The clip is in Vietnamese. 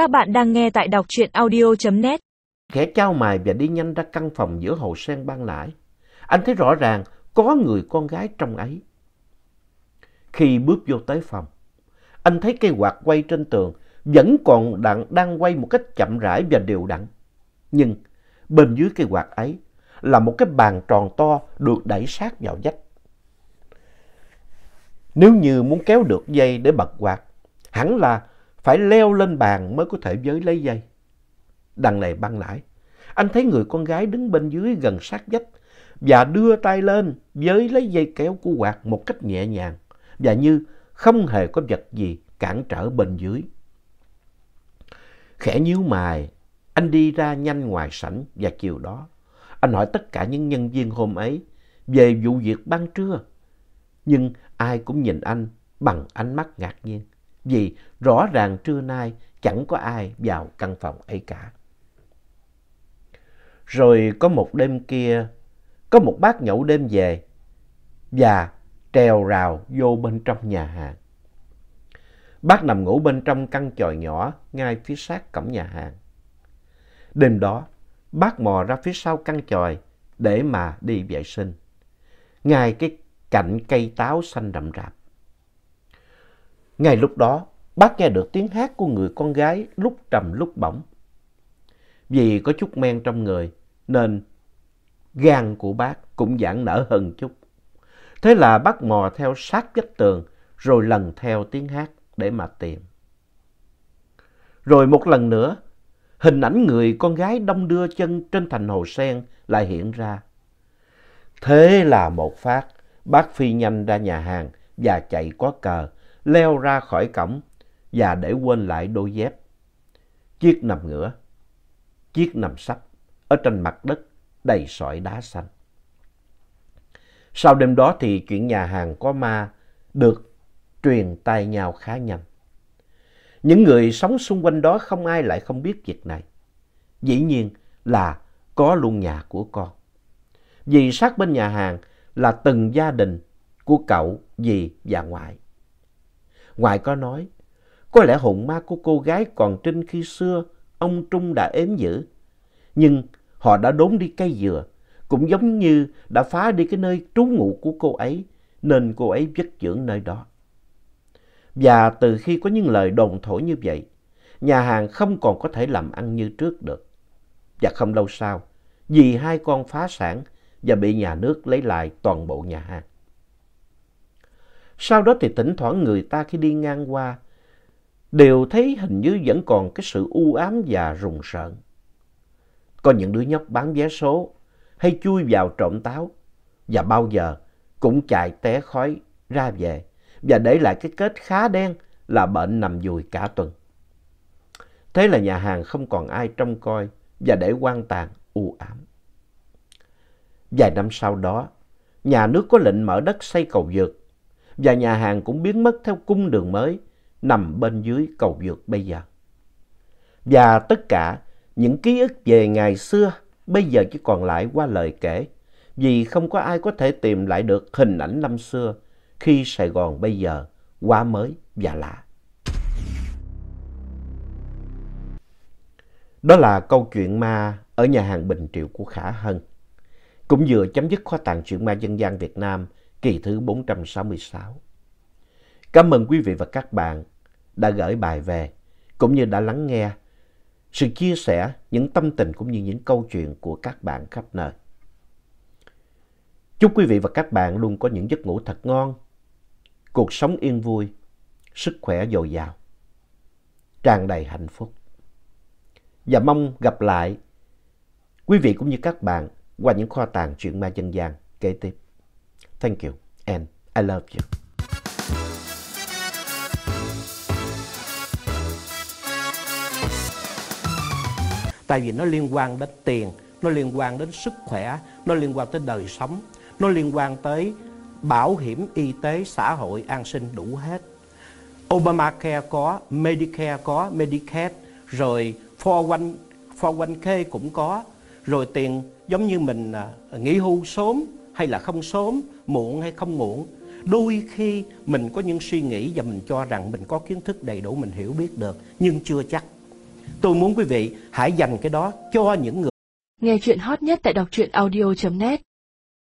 Các bạn đang nghe tại đọc truyện audio.net. Khẽ trao mài và đi nhanh ra căn phòng giữa hồ sen ban lãi. Anh thấy rõ ràng có người con gái trong ấy. Khi bước vô tới phòng, anh thấy cây quạt quay trên tường vẫn còn đặng đang quay một cách chậm rãi và đều đặn. Nhưng bên dưới cây quạt ấy là một cái bàn tròn to được đẩy sát vào vách. Nếu như muốn kéo được dây để bật quạt, hẳn là phải leo lên bàn mới có thể giới lấy dây. Đằng này băng lại, anh thấy người con gái đứng bên dưới gần sát vách và đưa tay lên giới lấy dây kéo của quạt một cách nhẹ nhàng và như không hề có vật gì cản trở bên dưới. Khẽ nhíu mày, anh đi ra nhanh ngoài sảnh và chiều đó, anh hỏi tất cả những nhân viên hôm ấy về vụ việc ban trưa. Nhưng ai cũng nhìn anh bằng ánh mắt ngạc nhiên vì rõ ràng trưa nay chẳng có ai vào căn phòng ấy cả. Rồi có một đêm kia, có một bác nhậu đêm về và trèo rào vô bên trong nhà hàng. Bác nằm ngủ bên trong căn chòi nhỏ ngay phía sát cổng nhà hàng. Đêm đó, bác mò ra phía sau căn chòi để mà đi vệ sinh. Ngay cái cạnh cây táo xanh rậm rạp. Ngay lúc đó, bác nghe được tiếng hát của người con gái lúc trầm lúc bổng. Vì có chút men trong người, nên gan của bác cũng giãn nở hơn chút. Thế là bác mò theo sát vách tường, rồi lần theo tiếng hát để mà tìm. Rồi một lần nữa, hình ảnh người con gái đông đưa chân trên thành hồ sen lại hiện ra. Thế là một phát, bác phi nhanh ra nhà hàng và chạy có cờ, leo ra khỏi cổng và để quên lại đôi dép. Chiếc nằm ngửa, chiếc nằm sắp ở trên mặt đất đầy sỏi đá xanh. Sau đêm đó thì chuyện nhà hàng có ma được truyền tai nhau khá nhanh. Những người sống xung quanh đó không ai lại không biết việc này. Dĩ nhiên là có luôn nhà của con. Vì sát bên nhà hàng là từng gia đình của cậu, dì và ngoại ngoài có nói, có lẽ hồn ma của cô gái còn trinh khi xưa ông Trung đã ếm giữ. Nhưng họ đã đốn đi cây dừa, cũng giống như đã phá đi cái nơi trú ngụ của cô ấy, nên cô ấy vất dưỡng nơi đó. Và từ khi có những lời đồn thổi như vậy, nhà hàng không còn có thể làm ăn như trước được. Và không lâu sau, vì hai con phá sản và bị nhà nước lấy lại toàn bộ nhà hàng. Sau đó thì thỉnh thoảng người ta khi đi ngang qua đều thấy hình như vẫn còn cái sự u ám và rùng rợn. Có những đứa nhóc bán vé số hay chui vào trộm táo và bao giờ cũng chạy té khói ra về và để lại cái kết khá đen là bệnh nằm dùi cả tuần. Thế là nhà hàng không còn ai trông coi và để quan tàn u ám. Vài năm sau đó, nhà nước có lệnh mở đất xây cầu vượt và nhà hàng cũng biến mất theo cung đường mới, nằm bên dưới cầu vượt bây giờ. Và tất cả những ký ức về ngày xưa bây giờ chỉ còn lại qua lời kể, vì không có ai có thể tìm lại được hình ảnh năm xưa khi Sài Gòn bây giờ quá mới và lạ. Đó là câu chuyện ma ở nhà hàng Bình Triệu của Khả Hân. Cũng vừa chấm dứt khóa tàng chuyện ma dân gian Việt Nam kỳ thứ 466. Cảm ơn quý vị và các bạn đã gửi bài về, cũng như đã lắng nghe sự chia sẻ, những tâm tình cũng như những câu chuyện của các bạn khắp nơi. Chúc quý vị và các bạn luôn có những giấc ngủ thật ngon, cuộc sống yên vui, sức khỏe dồi dào, tràn đầy hạnh phúc. Và mong gặp lại quý vị cũng như các bạn qua những kho tàng truyện ma dân gian kế tiếp. Thank you and I love you. Tại vì nó liên quan đến tiền, nó liên quan đến sức khỏe, nó liên quan tới đời sống, nó liên quan tới bảo hiểm y tế, xã hội, an sinh đủ hết. Obamacare có, Medicare có, Medicaid, rồi 401, 401k cũng có, rồi tiền giống như mình à, nghỉ hưu sớm hay là không sớm, muộn hay không muộn. Đôi khi mình có những suy nghĩ và mình cho rằng mình có kiến thức đầy đủ, mình hiểu biết được, nhưng chưa chắc. Tôi muốn quý vị hãy dành cái đó cho những người Nghe chuyện hot nhất tại đọc truyện audio.net